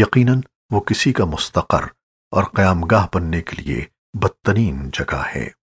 یقیناً وہ کسی کا مستقر اور قیامگاہ بننے کے لیے بدترین جگہ ہے۔